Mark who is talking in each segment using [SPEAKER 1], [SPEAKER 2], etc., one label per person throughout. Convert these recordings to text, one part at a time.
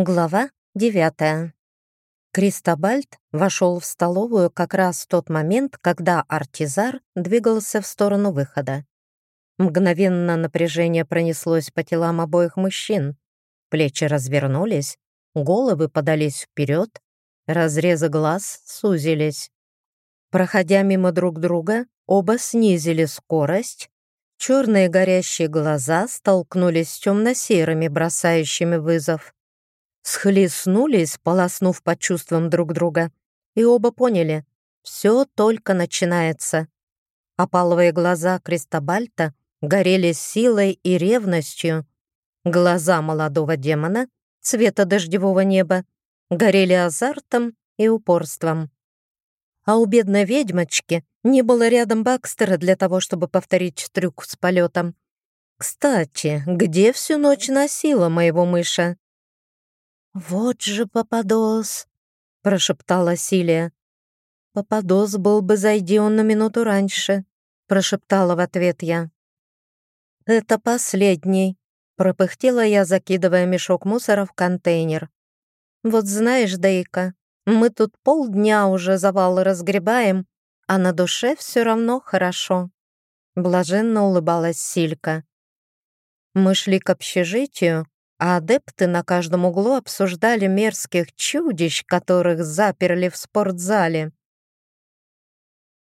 [SPEAKER 1] Глава девятая. Кристобальд вошел в столовую как раз в тот момент, когда Артизар двигался в сторону выхода. Мгновенно напряжение пронеслось по телам обоих мужчин. Плечи развернулись, головы подались вперед, разрезы глаз сузились. Проходя мимо друг друга, оба снизили скорость, черные горящие глаза столкнулись с темно-серыми, бросающими вызов схлестнулись, полоснув по чувствам друг друга, и оба поняли — все только начинается. Опаловые глаза Кристобальта горели силой и ревностью. Глаза молодого демона, цвета дождевого неба, горели азартом и упорством. А у бедной ведьмочки не было рядом Бакстера для того, чтобы повторить трюк с полетом. Кстати, где всю ночь носила моего мыша? «Вот же Пападос!» — прошептала Силия. «Пападос был бы, зайди он на минуту раньше», — прошептала в ответ я. «Это последний», — пропыхтела я, закидывая мешок мусора в контейнер. «Вот знаешь, Дейка, мы тут полдня уже завалы разгребаем, а на душе все равно хорошо», — блаженно улыбалась Силька. Мы шли к общежитию, а адепты на каждом углу обсуждали мерзких чудищ, которых заперли в спортзале.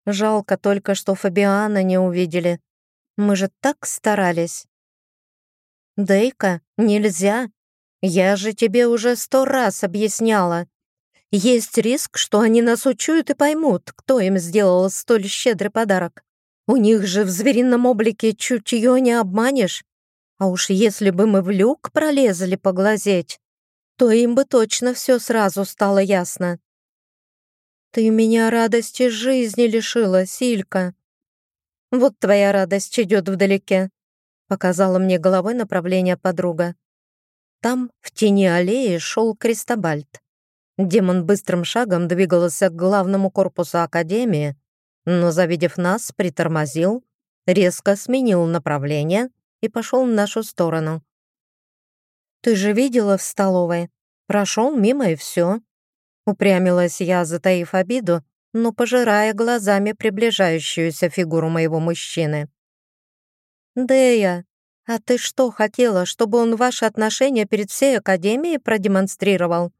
[SPEAKER 1] Жалко только, что Фабиана не увидели. Мы же так старались. Дейка, нельзя. Я же тебе уже сто раз объясняла. Есть риск, что они нас учуют и поймут, кто им сделал столь щедрый подарок. У них же в зверином облике чутье не обманешь. А уж если бы мы в люк пролезли поглазеть, то им бы точно все сразу стало ясно. Ты меня радости жизни лишила, Силька. Вот твоя радость идет вдалеке, показала мне головой направление подруга. Там, в тени аллеи, шел Кристобальд. Демон быстрым шагом двигался к главному корпусу Академии, но, завидев нас, притормозил, резко сменил направление и пошел в нашу сторону. «Ты же видела в столовой? Прошел мимо и все». Упрямилась я, затаив обиду, но пожирая глазами приближающуюся фигуру моего мужчины. «Дея, а ты что хотела, чтобы он ваши отношения перед всей Академией продемонстрировал?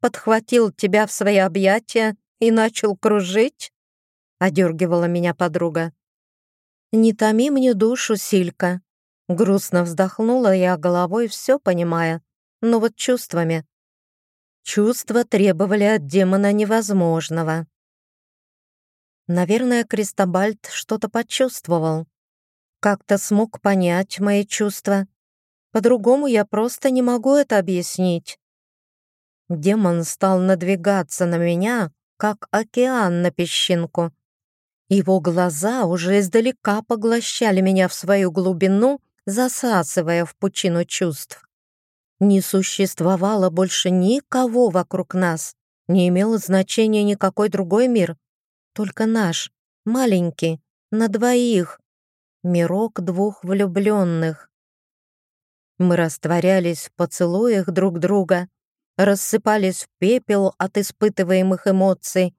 [SPEAKER 1] Подхватил тебя в свои объятия и начал кружить?» — одергивала меня подруга. «Не томи мне душу, Силька. Грустно вздохнула я головой, все понимая, но вот чувствами. Чувства требовали от демона невозможного. Наверное, Кристобальд что-то почувствовал. Как-то смог понять мои чувства. По-другому я просто не могу это объяснить. Демон стал надвигаться на меня, как океан на песчинку. Его глаза уже издалека поглощали меня в свою глубину, засасывая в пучину чувств. Не существовало больше никого вокруг нас, не имел значения никакой другой мир, только наш, маленький, на двоих, мирок двух влюбленных. Мы растворялись в поцелуях друг друга, рассыпались в пепел от испытываемых эмоций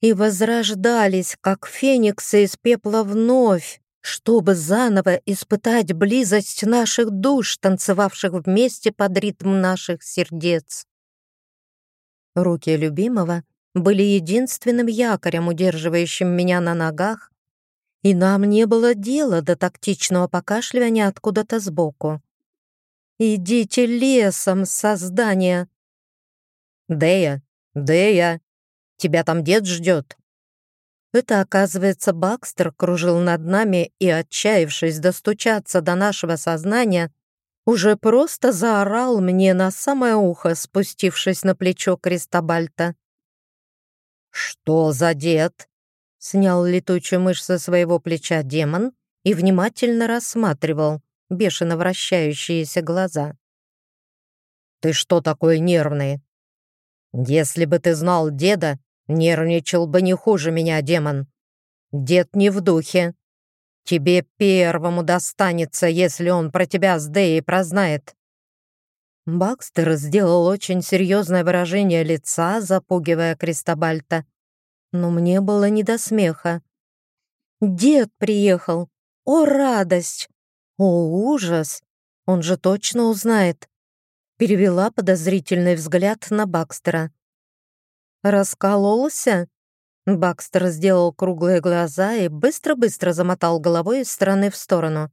[SPEAKER 1] и возрождались, как фениксы из пепла вновь, чтобы заново испытать близость наших душ, танцевавших вместе под ритм наших сердец. Руки любимого были единственным якорем, удерживающим меня на ногах, и нам не было дела до тактичного покашливания откуда-то сбоку. «Идите лесом, создание!» «Дея! Дея! Тебя там дед ждет!» Это, оказывается, Бакстер кружил над нами и, отчаявшись достучаться до нашего сознания, уже просто заорал мне на самое ухо, спустившись на плечо Кристобальта. «Что за дед?» — снял летучую мышь со своего плеча демон и внимательно рассматривал бешено вращающиеся глаза. «Ты что такой нервный? Если бы ты знал деда, Нервничал бы не хуже меня, демон. Дед не в духе. Тебе первому достанется, если он про тебя с Деей прознает. Бакстер сделал очень серьезное выражение лица, запугивая Кристобальта. Но мне было не до смеха. «Дед приехал! О, радость! О, ужас! Он же точно узнает!» Перевела подозрительный взгляд на Бакстера. «Раскололся?» Бакстер сделал круглые глаза и быстро-быстро замотал головой из стороны в сторону.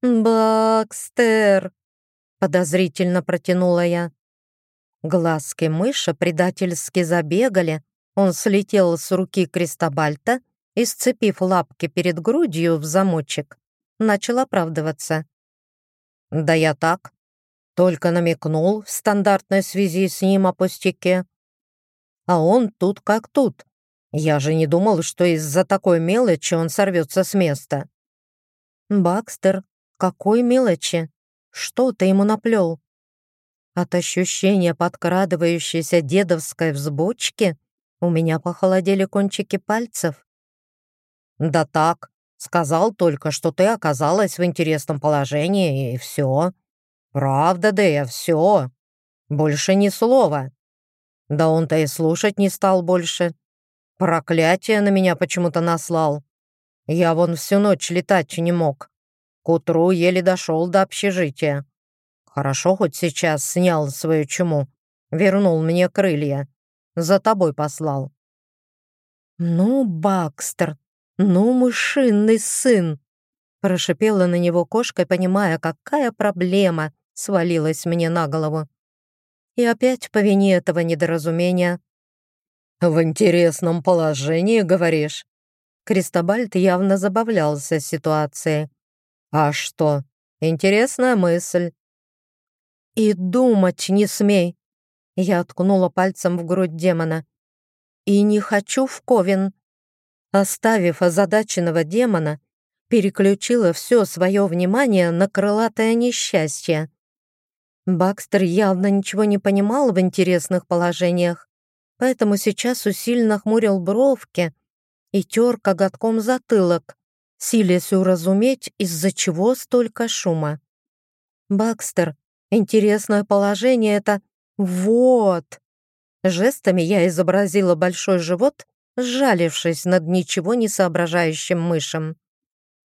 [SPEAKER 1] «Бакстер!» — подозрительно протянула я. Глазки мыша предательски забегали, он слетел с руки Кристобальта и, сцепив лапки перед грудью в замочек, начал оправдываться. «Да я так, только намекнул в стандартной связи с ним о пустяке. А он тут как тут. Я же не думал, что из-за такой мелочи он сорвется с места». «Бакстер, какой мелочи? Что ты ему наплел?» От ощущения подкрадывающейся дедовской взбучки у меня похолодели кончики пальцев. «Да так, сказал только, что ты оказалась в интересном положении, и все. Правда, Дэя, все. Больше ни слова. Да он-то и слушать не стал больше. Проклятие на меня почему-то наслал. Я вон всю ночь летать не мог. К утру еле дошел до общежития. Хорошо хоть сейчас снял свою чуму, вернул мне крылья. За тобой послал. Ну, Бакстер, ну, мышиный сын, прошипела на него кошка, понимая, какая проблема свалилась мне на голову. И опять по вине этого недоразумения. «В интересном положении, говоришь?» Кристобальд явно забавлялся ситуацией. «А что? Интересная мысль». «И думать не смей!» Я ткнула пальцем в грудь демона. «И не хочу в Ковен!» Оставив озадаченного демона, переключила все свое внимание на крылатое несчастье. Бакстер явно ничего не понимал в интересных положениях, поэтому сейчас усиленно хмурил бровки и тер коготком затылок, силясь уразуметь, из-за чего столько шума. «Бакстер, интересное положение это... Вот!» Жестами я изобразила большой живот, сжалившись над ничего не соображающим мышем.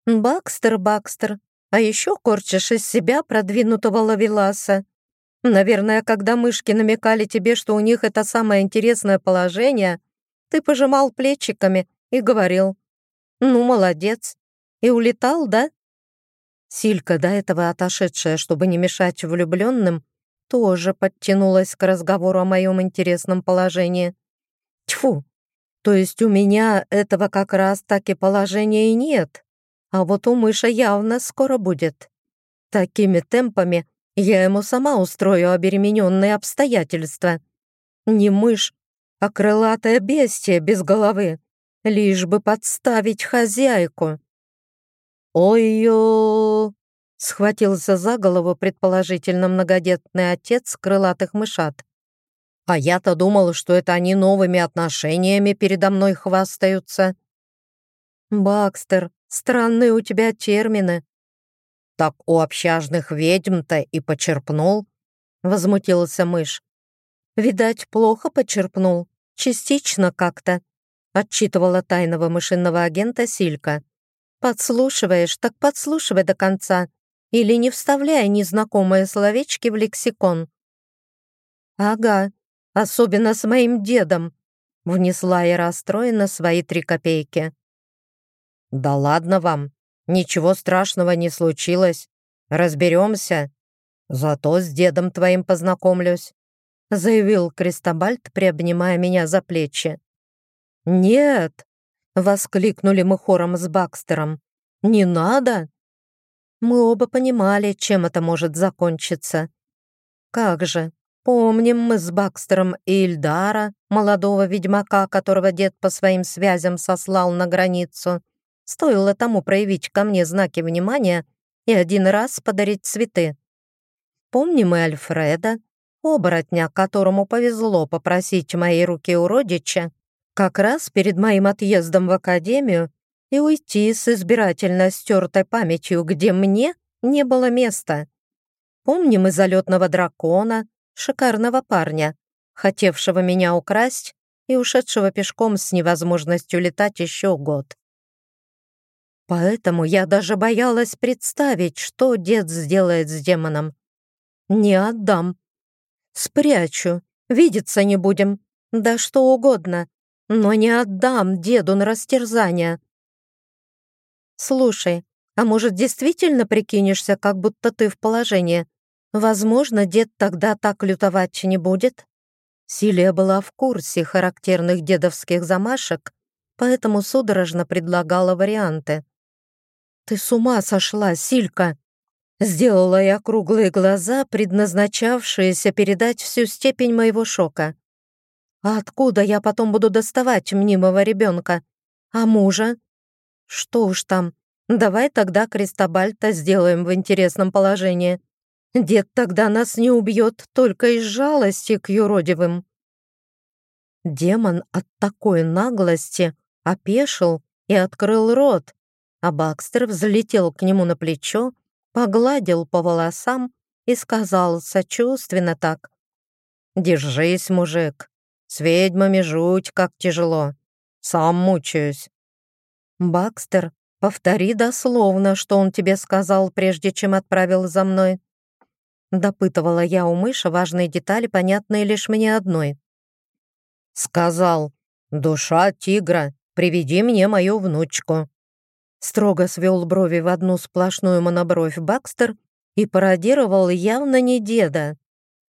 [SPEAKER 1] «Бакстер, Бакстер, а еще корчишь из себя продвинутого лавеласа. Наверное, когда мышки намекали тебе, что у них это самое интересное положение, ты пожимал плечиками и говорил, «Ну, молодец, и улетал, да?» Силька, до этого отошедшая, чтобы не мешать влюбленным, тоже подтянулась к разговору о моем интересном положении. Тьфу! То есть у меня этого как раз таки положения и нет, а вот у мыша явно скоро будет. Такими темпами я ему сама устрою оберемененные обстоятельства. Не мышь, а крылатая бестия без головы, лишь бы подставить хозяйку. «Ой-ё!» — схватился за голову предположительно многодетный отец крылатых мышат. «А я-то думал, что это они новыми отношениями передо мной хвастаются». «Бакстер, странные у тебя термины». «Так у общажных ведьм-то и почерпнул», — возмутился мышь. «Видать, плохо почерпнул, частично как-то», — отчитывала тайного мышиного агента Силька. Подслушиваешь, так подслушивай до конца. Или не вставляй незнакомые словечки в лексикон. Ага, особенно с моим дедом. Внесла я расстроена свои три копейки. Да ладно вам, ничего страшного не случилось. Разберемся. Зато с дедом твоим познакомлюсь, заявил Кристобальд, приобнимая меня за плечи. «Нет!» Воскликнули мы хором с Бакстером. «Не надо!» Мы оба понимали, чем это может закончиться. Как же, помним мы с Бакстером и Ильдара, молодого ведьмака, которого дед по своим связям сослал на границу. Стоило тому проявить ко мне знаки внимания и один раз подарить цветы. Помним и Альфреда, оборотня, которому повезло попросить моей руки у родича, как раз перед моим отъездом в академию и уйти с избирательно стертой памятью, где мне не было места. Помним и залетного дракона, шикарного парня, хотевшего меня украсть и ушедшего пешком с невозможностью летать еще год. Поэтому я даже боялась представить, что дед сделает с демоном. Не отдам. Спрячу, видеться не будем, да что угодно, но не отдам деду на растерзание. Слушай, а может, действительно прикинешься, как будто ты в положении? Возможно, дед тогда так лютовать не будет. Силия была в курсе характерных дедовских замашек, поэтому судорожно предлагала варианты. «Ты с ума сошла, Силька!» Сделала я круглые глаза, предназначавшиеся передать всю степень моего шока. «А откуда я потом буду доставать мнимого ребенка? А мужа? Что уж там, давай тогда Кристобальта сделаем в интересном положении. Дед тогда нас не убьет только из жалости к юродивым. Демон от такой наглости опешил и открыл рот, а Бакстер взлетел к нему на плечо, погладил по волосам и сказал сочувственно так. «Держись, мужик, с ведьмами жуть как тяжело, сам мучаюсь». «Бакстер, повтори дословно, что он тебе сказал, прежде чем отправил за мной». Допытывала я у мыши важные детали, понятные лишь мне одной. «Сказал, душа тигра, приведи мне мою внучку». Строго свел брови в одну сплошную монобровь Бакстер и пародировал явно не деда.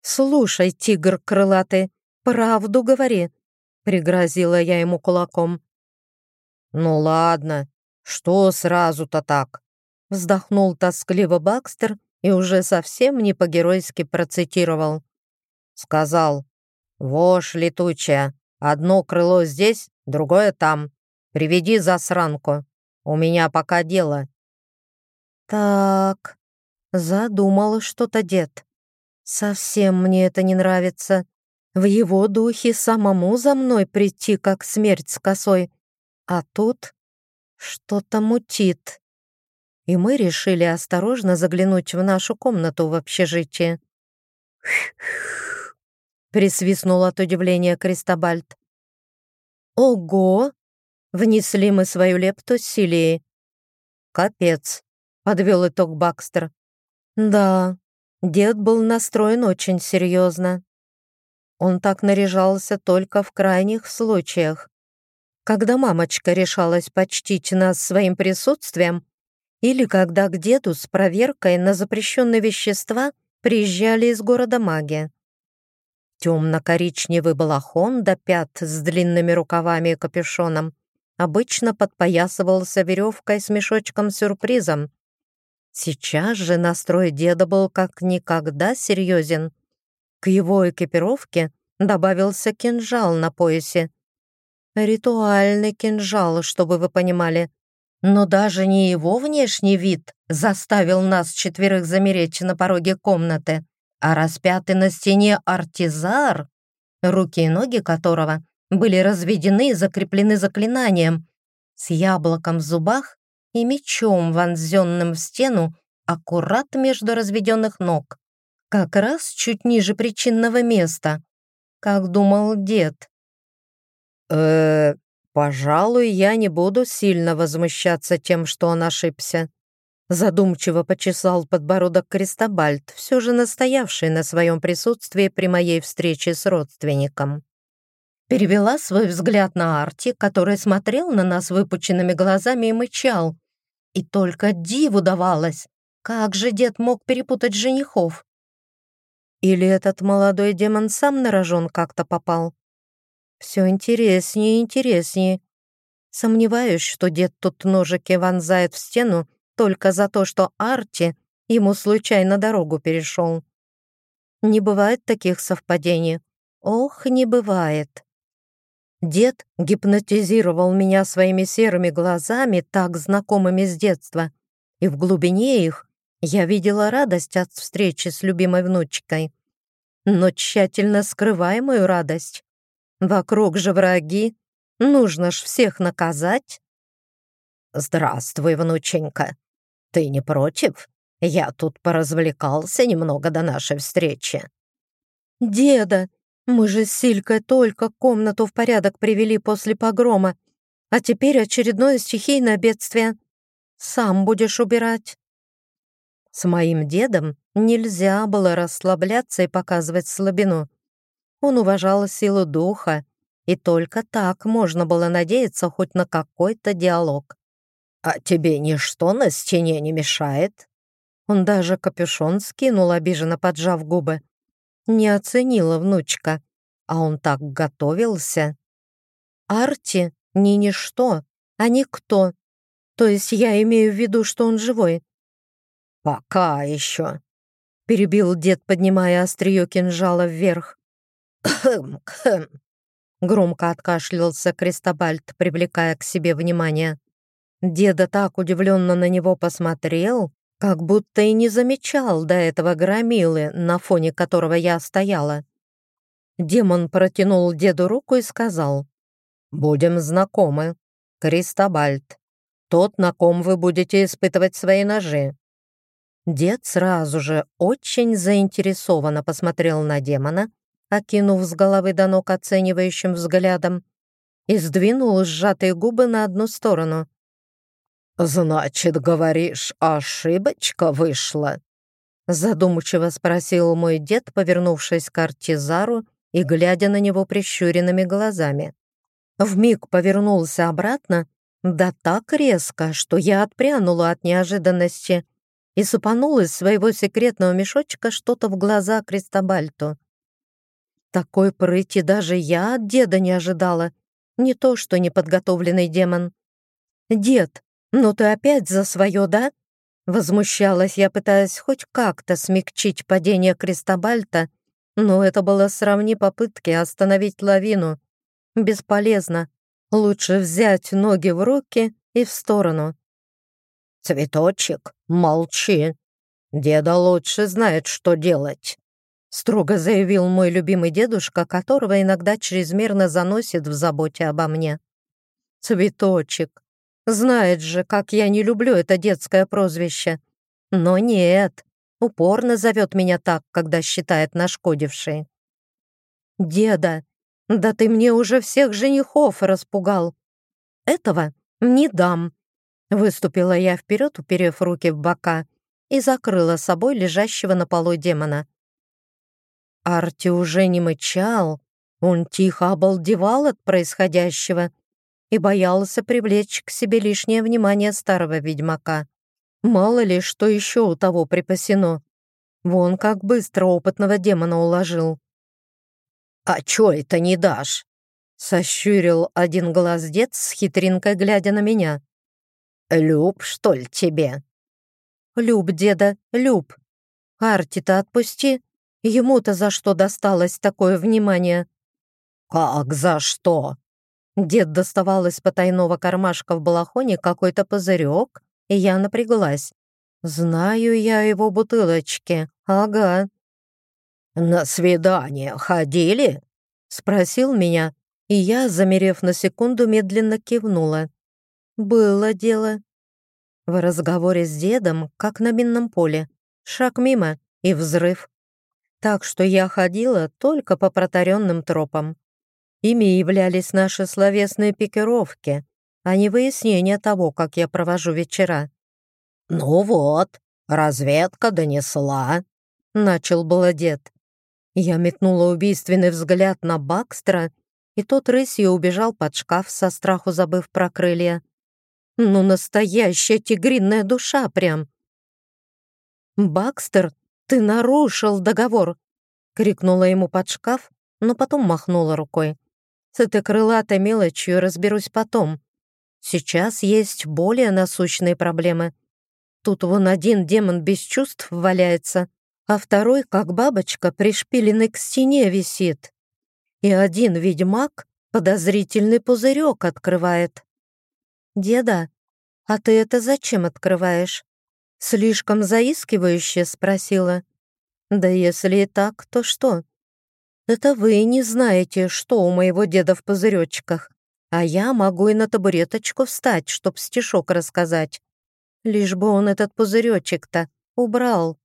[SPEAKER 1] «Слушай, тигр крылатый, правду говори», — пригрозила я ему кулаком. «Ну ладно, что сразу-то так?» Вздохнул тоскливо Бакстер и уже совсем не по-геройски процитировал. Сказал, «Вошь летучая, одно крыло здесь, другое там. Приведи засранку, у меня пока дело». «Так...» — задумал что-то дед. «Совсем мне это не нравится. В его духе самому за мной прийти, как смерть с косой. А тут что-то мутит» и мы решили осторожно заглянуть в нашу комнату в общежитии. присвистнул от удивления Кристобальд. «Ого!» — внесли мы свою лепту с Силией. «Капец!» — подвел итог Бакстер. «Да, дед был настроен очень серьезно. Он так наряжался только в крайних случаях. Когда мамочка решалась почтить нас своим присутствием, или когда к деду с проверкой на запрещенные вещества приезжали из города маги. Темно-коричневый балахон до пят с длинными рукавами и капюшоном обычно подпоясывался веревкой с мешочком-сюрпризом. Сейчас же настрой деда был как никогда серьезен. К его экипировке добавился кинжал на поясе. Ритуальный кинжал, чтобы вы понимали. Но даже не его внешний вид заставил нас четверых замереть на пороге комнаты, а распятый на стене артизар, руки и ноги которого были разведены и закреплены заклинанием, с яблоком в зубах и мечом, вонзенным в стену, аккурат между разведенных ног, как раз чуть ниже причинного места, как думал дед. э «Пожалуй, я не буду сильно возмущаться тем, что он ошибся». Задумчиво почесал подбородок Кристобальд, все же настоявший на своем присутствии при моей встрече с родственником. Перевела свой взгляд на Арти, который смотрел на нас выпученными глазами и мычал. И только диву давалось, как же дед мог перепутать женихов? Или этот молодой демон сам на рожон как-то попал? Все интереснее и интереснее. Сомневаюсь, что дед тут ножики вонзает в стену только за то, что Арти ему случайно дорогу перешел. Не бывает таких совпадений. Ох, не бывает. Дед гипнотизировал меня своими серыми глазами, так знакомыми с детства, и в глубине их я видела радость от встречи с любимой внучкой, но тщательно скрываемую радость. Вокруг же враги. Нужно ж всех наказать. «Здравствуй, внученька. Ты не против?»
[SPEAKER 2] Я тут поразвлекался немного до нашей встречи».
[SPEAKER 1] «Деда, мы же с Силькой только комнату в порядок привели после погрома, а теперь очередное стихийное бедствие. Сам будешь убирать». С моим дедом нельзя было расслабляться и показывать слабину. Он уважал силу духа, и только так можно было надеяться хоть на какой-то диалог.
[SPEAKER 2] «А тебе ничто на стене не мешает?»
[SPEAKER 1] Он даже капюшон скинул, обиженно поджав губы. Не оценила внучка, а он так готовился. Арти не ничто, а никто. То есть я имею в виду, что он живой.
[SPEAKER 2] «Пока еще», —
[SPEAKER 1] перебил дед, поднимая острие кинжала вверх.
[SPEAKER 2] «Хм, хм», —
[SPEAKER 1] громко откашлялся Крестобальд, привлекая к себе внимание. Деда так удивленно на него посмотрел, как будто и не замечал до этого громилы, на фоне которого я стояла. Демон протянул деду руку и сказал, «Будем знакомы, Кристобальд, тот, на ком вы будете испытывать свои ножи». Дед сразу же очень заинтересованно посмотрел на демона, окинув с головы до ног оценивающим взглядом, и сдвинул сжатые губы на одну сторону.
[SPEAKER 2] «Значит, говоришь, ошибочка вышла?»
[SPEAKER 1] Задумчиво спросил мой дед, повернувшись к Артизару и глядя на него прищуренными глазами. Вмиг повернулся обратно, да так резко, что я отпрянула от неожиданности и сыпанула из своего секретного мешочка что-то в глаза Кристобальту. Такой прыти даже я от деда не ожидала, не то что неподготовленный демон. «Дед, «Ну ты опять за свое, да?» Возмущалась я, пытаясь хоть как-то смягчить падение Кристобальта, но это было сравни попытки остановить лавину. Бесполезно. Лучше взять ноги в руки и в сторону.
[SPEAKER 2] «Цветочек, молчи. Деда лучше знает, что делать»,
[SPEAKER 1] строго заявил мой любимый дедушка, которого иногда чрезмерно заносит в заботе обо мне. «Цветочек, Знает же, как я не люблю это детское прозвище. Но нет, упорно зовет меня так, когда считает нашкодившей. «Деда, да ты мне уже всех женихов распугал. Этого не дам». Выступила я вперед, уперев руки в бока, и закрыла собой лежащего на полу демона. Арти уже не мычал, он тихо обалдевал от происходящего и боялся привлечь к себе лишнее внимание старого ведьмака. Мало ли, что еще у того припасено. Вон как быстро опытного демона уложил.
[SPEAKER 2] «А чё это не дашь?»
[SPEAKER 1] Сощурил один глаз дед с хитринкой, глядя на меня.
[SPEAKER 2] «Люб, что ли, тебе?»
[SPEAKER 1] «Люб, деда, люб. Арти-то отпусти. Ему-то за что досталось такое внимание?»
[SPEAKER 2] «Как за что?»
[SPEAKER 1] Дед доставал из потайного кармашка в балахоне какой-то пузырек, и я напряглась. Знаю я его бутылочки. Ага.
[SPEAKER 2] «На свидание ходили?»
[SPEAKER 1] Спросил меня, и я, замерев на секунду, медленно кивнула. Было дело. В разговоре с дедом, как на минном поле. Шаг мимо и взрыв. Так что я ходила только по протаренным тропам. Ими являлись наши словесные пикировки, а не выяснение того, как я провожу вечера.
[SPEAKER 2] «Ну вот, разведка донесла», — начал было дед.
[SPEAKER 1] Я метнула убийственный взгляд на Бакстера, и тот рысью убежал под шкаф, со страху забыв про крылья. Ну, настоящая тигринная душа прям. «Бакстер, ты нарушил договор!» — крикнула ему под шкаф, но потом махнула рукой. С этой крылатой мелочью разберусь потом. Сейчас есть более насущные проблемы. Тут вон один демон без чувств валяется, а второй, как бабочка, пришпиленный к стене висит. И один ведьмак подозрительный пузырек открывает. «Деда, а ты это зачем открываешь?» Слишком заискивающе спросила. «Да если и так, то что?» Это вы не знаете, что у моего деда в пузыречках, а я могу и на табуреточку встать, чтоб стишок рассказать. Лишь бы он этот пузыречек-то убрал.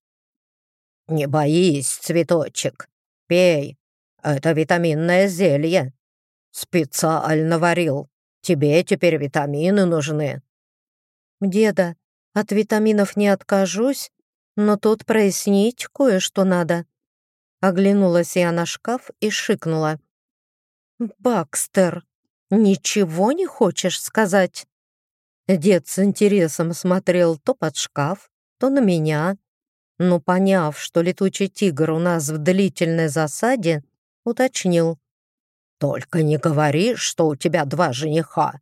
[SPEAKER 2] «Не боись, цветочек, пей. Это витаминное зелье. Специально варил. Тебе теперь витамины нужны».
[SPEAKER 1] «Деда, от витаминов не откажусь, но тут прояснить кое-что надо». Оглянулась я на шкаф и шикнула. «Бакстер, ничего не хочешь сказать?» Дед с интересом смотрел то под шкаф, то на меня, но, поняв, что летучий тигр у нас в длительной засаде, уточнил.
[SPEAKER 2] «Только не говори, что у тебя два жениха.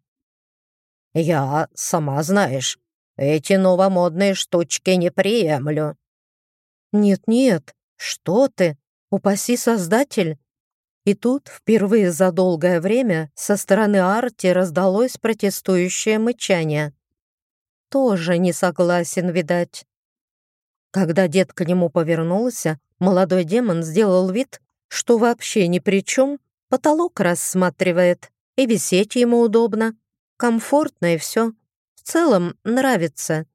[SPEAKER 2] Я, сама знаешь, эти новомодные штучки не приемлю».
[SPEAKER 1] «Нет-нет, что ты, упаси Создатель!» И тут, впервые за долгое время, со стороны Арти раздалось протестующее мычание. Тоже не согласен, видать. Когда дед к нему повернулся, молодой демон сделал вид, что вообще ни при чем, потолок рассматривает, и висеть ему удобно, комфортно и все. В целом нравится.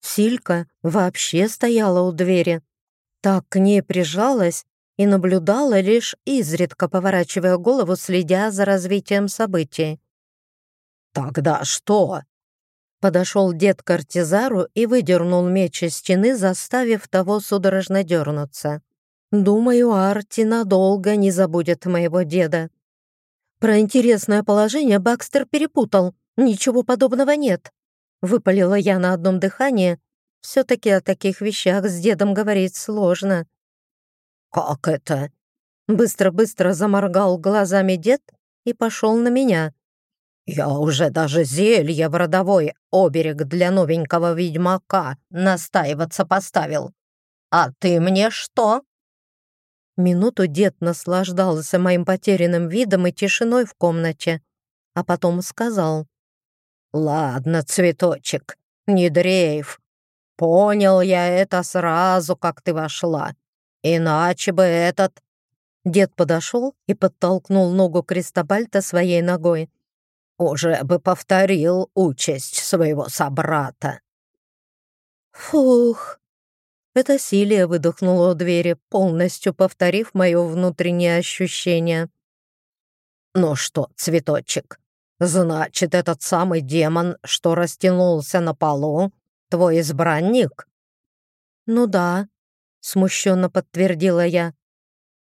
[SPEAKER 1] Силька вообще стояла у двери. Так к ней прижалась, и наблюдала лишь изредка, поворачивая голову, следя за развитием событий.
[SPEAKER 2] «Тогда что?»
[SPEAKER 1] Подошел дед к артизару и выдернул меч из стены, заставив того судорожно дернуться. «Думаю, Арти надолго не забудет моего деда». «Про интересное положение Бакстер перепутал. Ничего подобного нет», — выпалила я на одном дыхании. «Все-таки о таких вещах с дедом говорить сложно».
[SPEAKER 2] «Как это?»
[SPEAKER 1] Быстро-быстро заморгал глазами дед и пошел на меня.
[SPEAKER 2] «Я уже даже зелье в родовой оберег для новенького ведьмака настаиваться поставил. А ты мне что?»
[SPEAKER 1] Минуту дед наслаждался моим потерянным видом и тишиной в комнате, а потом сказал.
[SPEAKER 2] «Ладно, цветочек, не дрейф. Понял я это сразу, как ты вошла. Иначе бы этот...»
[SPEAKER 1] Дед подошел и подтолкнул ногу Кристобальта своей ногой.
[SPEAKER 2] «Уже бы повторил участь своего собрата».
[SPEAKER 1] «Фух!» Это Силия выдохнула у двери, полностью повторив мое внутреннее ощущение.
[SPEAKER 2] «Ну что, цветочек, значит, этот самый демон, что растянулся на полу, твой избранник?»
[SPEAKER 1] «Ну да», смущенно подтвердила я.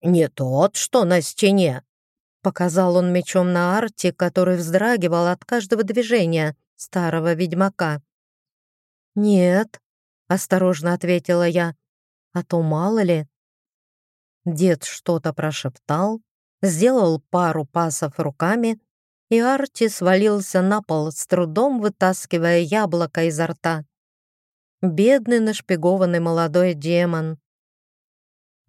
[SPEAKER 2] «Не тот, что на стене», — показал он мечом на арте, который вздрагивал от каждого движения старого ведьмака.
[SPEAKER 1] «Нет», — осторожно ответила я, — «а то мало ли». Дед что-то прошептал, сделал пару пасов руками, и Арти свалился на пол, с трудом вытаскивая яблоко изо рта. Бедный нашпигованный молодой демон.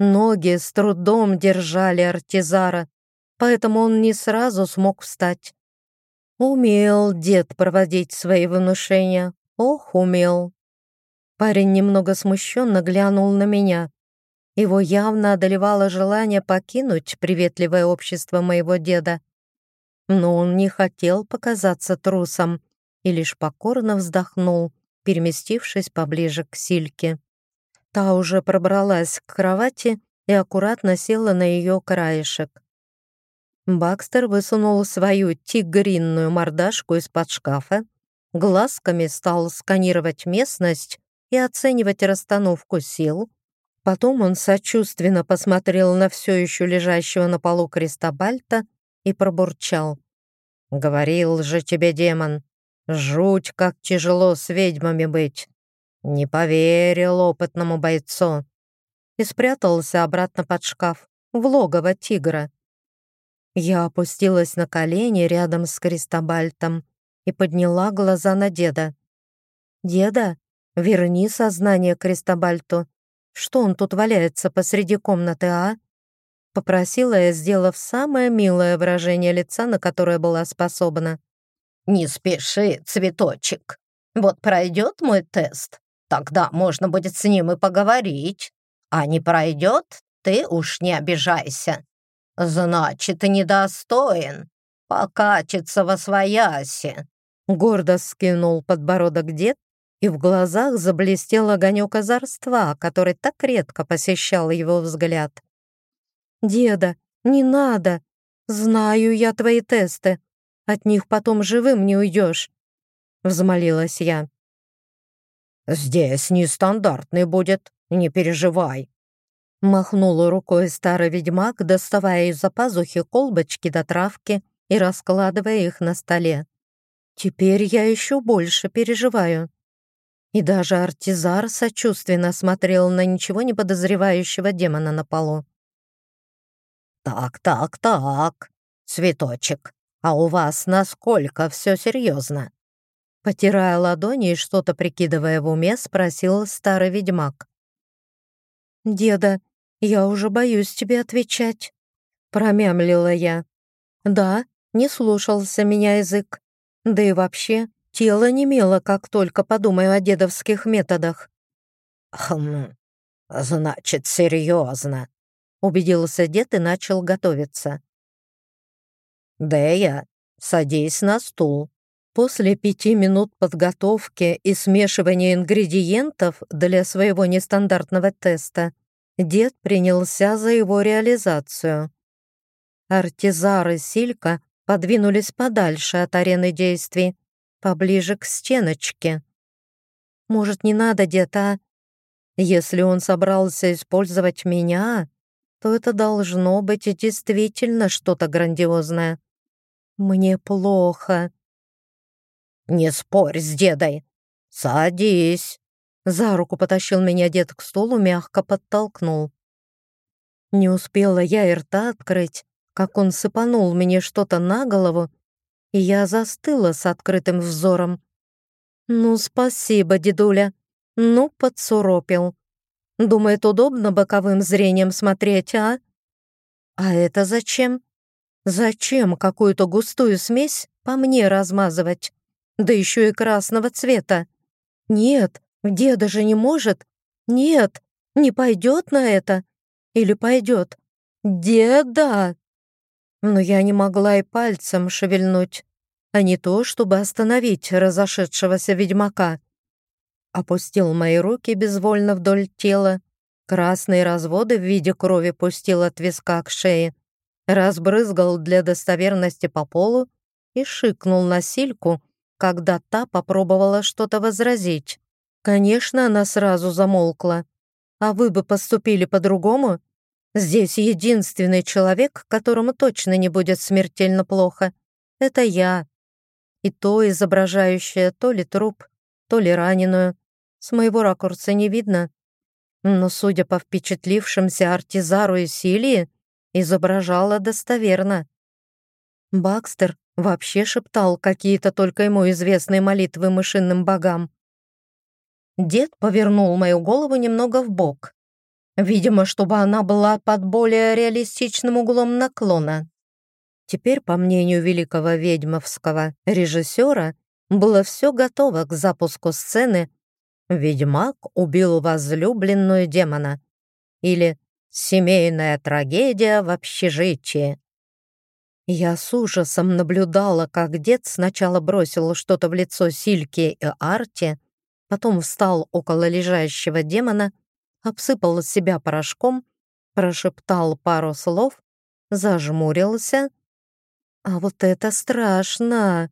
[SPEAKER 1] Ноги с трудом держали Артизара, поэтому он не сразу смог встать. Умел дед проводить свои внушения. Ох, умел. Парень немного смущенно глянул на меня. Его явно одолевало желание покинуть приветливое общество моего деда. Но он не хотел показаться трусом и лишь покорно вздохнул переместившись поближе к Сильке. Та уже пробралась к кровати и аккуратно села на ее краешек. Бакстер высунул свою тигринную мордашку из-под шкафа, глазками стал сканировать местность и оценивать расстановку сил. Потом он сочувственно посмотрел на все еще лежащего на полу Кристобальта и пробурчал. «Говорил же тебе, демон, Жуть, как тяжело с ведьмами быть. Не поверил опытному бойцу. И спрятался обратно под шкаф, в логово тигра. Я опустилась на колени рядом с Кристобальтом и подняла глаза на деда. «Деда, верни сознание Кристобальту. Что он тут валяется посреди комнаты, а?» Попросила я, сделав самое милое выражение лица, на которое была способна.
[SPEAKER 2] «Не спеши, цветочек. Вот пройдет мой тест, тогда можно будет с ним и поговорить. А не пройдет, ты уж не обижайся. Значит, недостоин. Покатится во свояси».
[SPEAKER 1] Гордо скинул подбородок дед и в глазах заблестел огонек озорства, который так редко посещал его взгляд. «Деда, не надо! Знаю я твои тесты. От них потом живым не уйдешь», — взмолилась я.
[SPEAKER 2] «Здесь нестандартный будет, не переживай»,
[SPEAKER 1] Махнул рукой старый ведьмак, доставая из-за пазухи колбочки до травки и раскладывая их на столе. Теперь я еще больше переживаю. И даже артизар сочувственно смотрел на ничего не подозревающего демона на полу.
[SPEAKER 2] «Так, так, так, цветочек, а у вас насколько все серьезно?»
[SPEAKER 1] Потирая ладони и что-то прикидывая в уме, спросил старый ведьмак. «Деда, я уже боюсь тебе отвечать», — промямлила я. «Да, не слушался меня язык. Да и вообще, тело немело, как только подумаю о дедовских методах».
[SPEAKER 2] «Хм, значит, серьезно», — убедился дед и начал готовиться. «Дея, садись на стул».
[SPEAKER 1] После пяти минут подготовки и смешивания ингредиентов для своего нестандартного теста дед принялся за его реализацию. Артизар и Силька подвинулись подальше от арены действий, поближе к стеночке. «Может, не надо, дед, а? Если он собрался использовать меня, то это должно быть действительно что-то грандиозное. Мне плохо».
[SPEAKER 2] «Не спорь с дедой. Садись».
[SPEAKER 1] За руку потащил меня дед к столу, мягко подтолкнул. Не успела я и рта открыть, как он сыпанул мне что-то на голову, и я застыла с открытым взором. «Ну, спасибо, дедуля. Ну, подсуропил. Думает, удобно боковым зрением смотреть, а? А это зачем? Зачем какую-то густую смесь по мне размазывать? Да еще и красного цвета. Нет, деда же не может. Нет, не пойдет на это. Или пойдет. Деда! но я не могла и пальцем шевельнуть, а не то, чтобы остановить разошедшегося ведьмака. Опустил мои руки безвольно вдоль тела, красные разводы в виде крови пустил от виска к шее, разбрызгал для достоверности по полу и шикнул на Сильку, когда та попробовала что-то возразить. Конечно, она сразу замолкла. А вы бы поступили по-другому? Здесь единственный человек, которому точно не будет смертельно плохо. Это я. И то изображающая то ли труп, то ли раненую. С моего ракурса не видно. Но, судя по впечатлившимся Артизару и Силии, изображала достоверно. Бакстер вообще шептал какие-то только ему известные молитвы мышиным богам. Дед повернул мою голову немного в бок, Видимо, чтобы она была под более реалистичным углом наклона. Теперь, по мнению великого ведьмовского режиссера, было все готово к запуску сцены «Ведьмак убил возлюбленную демона» или «Семейная трагедия в общежитии». Я с ужасом наблюдала, как дед сначала бросил что-то в лицо Сильке и Арте, потом встал около лежащего демона обсыпал себя порошком, прошептал пару слов, зажмурился. А вот это страшно!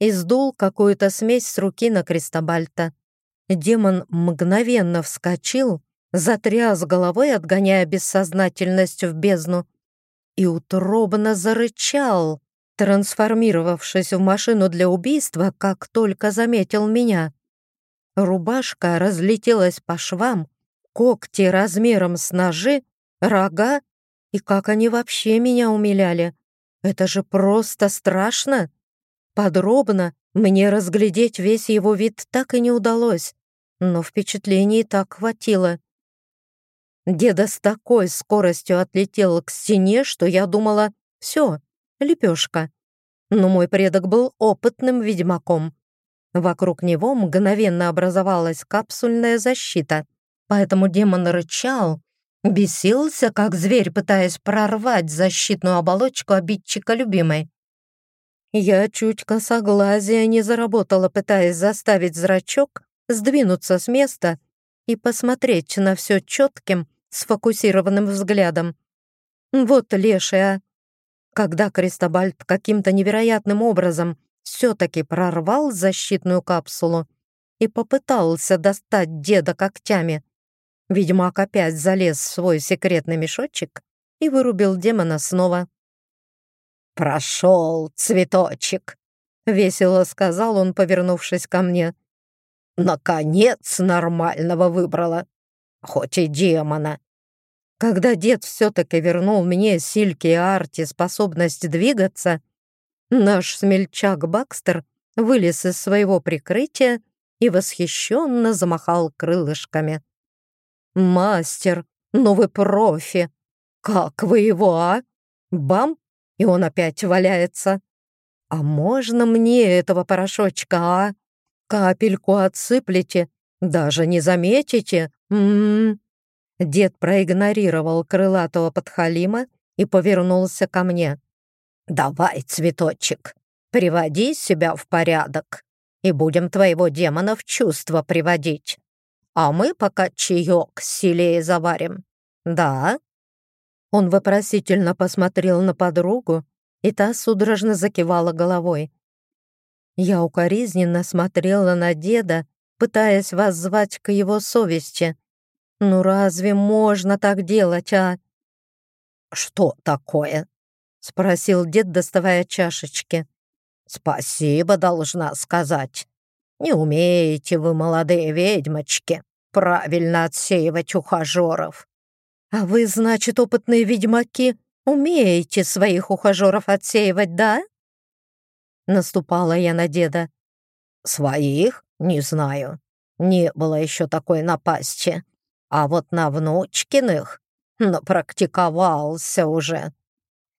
[SPEAKER 1] И сдул какую-то смесь с руки на Кристобальта. Демон мгновенно вскочил, затряс головой, отгоняя бессознательность в бездну, и утробно зарычал, трансформировавшись в машину для убийства, как только заметил меня. Рубашка разлетелась по швам, когти размером с ножи, рога, и как они вообще меня умиляли. Это же просто страшно. Подробно мне разглядеть весь его вид так и не удалось, но впечатлений так хватило. Деда с такой скоростью отлетел к стене, что я думала, все, лепешка. Но мой предок был опытным ведьмаком. Вокруг него мгновенно образовалась капсульная защита поэтому демон рычал, бесился, как зверь, пытаясь прорвать защитную оболочку обидчика любимой. Я чуть косоглазия не заработала, пытаясь заставить зрачок сдвинуться с места и посмотреть на все четким, сфокусированным взглядом. Вот лешая. Когда Кристобальд каким-то невероятным образом все-таки прорвал защитную капсулу и попытался достать деда когтями, ведьмак опять залез в свой секретный мешочек и вырубил демона снова.
[SPEAKER 2] «Прошел, цветочек!» — весело сказал он, повернувшись ко мне. «Наконец нормального выбрала, хоть и демона».
[SPEAKER 1] Когда дед все-таки вернул мне Сильке и Арти способность двигаться, наш смельчак Бакстер вылез из своего прикрытия и восхищенно замахал крылышками. «Мастер, ну вы профи! Как вы его, а? Бам!» И он опять валяется. «А можно мне этого порошочка, а? Капельку отсыплете, даже не заметите? М -м -м. Дед проигнорировал крылатого подхалима и повернулся ко мне. «Давай, цветочек, приводи себя в порядок, и будем твоего демона в чувство приводить. А мы пока чаек силее заварим. Да?» Он вопросительно посмотрел на подругу, и та судорожно закивала головой. Я укоризненно смотрела на деда, пытаясь воззвать к его совести. «Ну разве можно так делать, а?»
[SPEAKER 2] «Что такое?» — спросил дед, доставая чашечки. «Спасибо, должна сказать. Не умеете вы, молодые ведьмочки, правильно отсеивать ухажеров».
[SPEAKER 1] «А вы, значит, опытные ведьмаки, умеете своих ухажеров отсеивать, да?» Наступала я на деда.
[SPEAKER 2] «Своих? Не знаю. Не было еще такой напасти. А вот на внучкиных напрактиковался уже.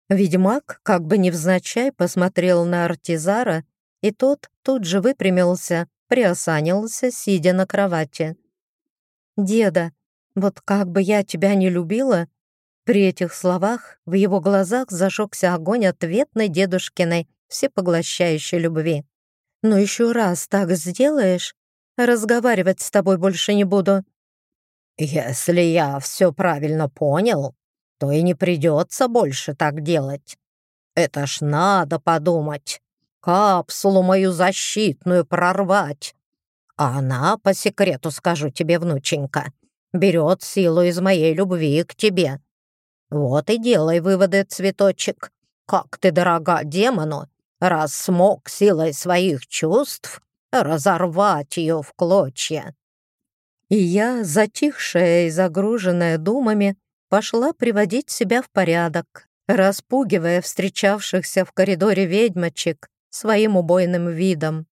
[SPEAKER 1] Ведьмак, как бы невзначай, посмотрел на Артизара, и тот тут же выпрямился, приосанился, сидя на кровати. «Деда, вот как бы я тебя не любила...» При этих словах в его глазах зажегся огонь ответной дедушкиной, всепоглощающей любви. «Но еще раз так сделаешь, разговаривать с тобой больше не буду».
[SPEAKER 2] «Если я все правильно понял, то и не придется больше так делать. Это ж надо подумать, капсулу мою защитную прорвать. А она, по секрету скажу тебе, внученька, берет силу из моей любви к тебе. Вот и делай выводы, цветочек. Как ты дорога демону, раз смог силой своих чувств разорвать ее в клочья.
[SPEAKER 1] И я, затихшая и загруженная думами, пошла приводить себя в порядок, распугивая встречавшихся в коридоре ведьмочек своим убойным видом.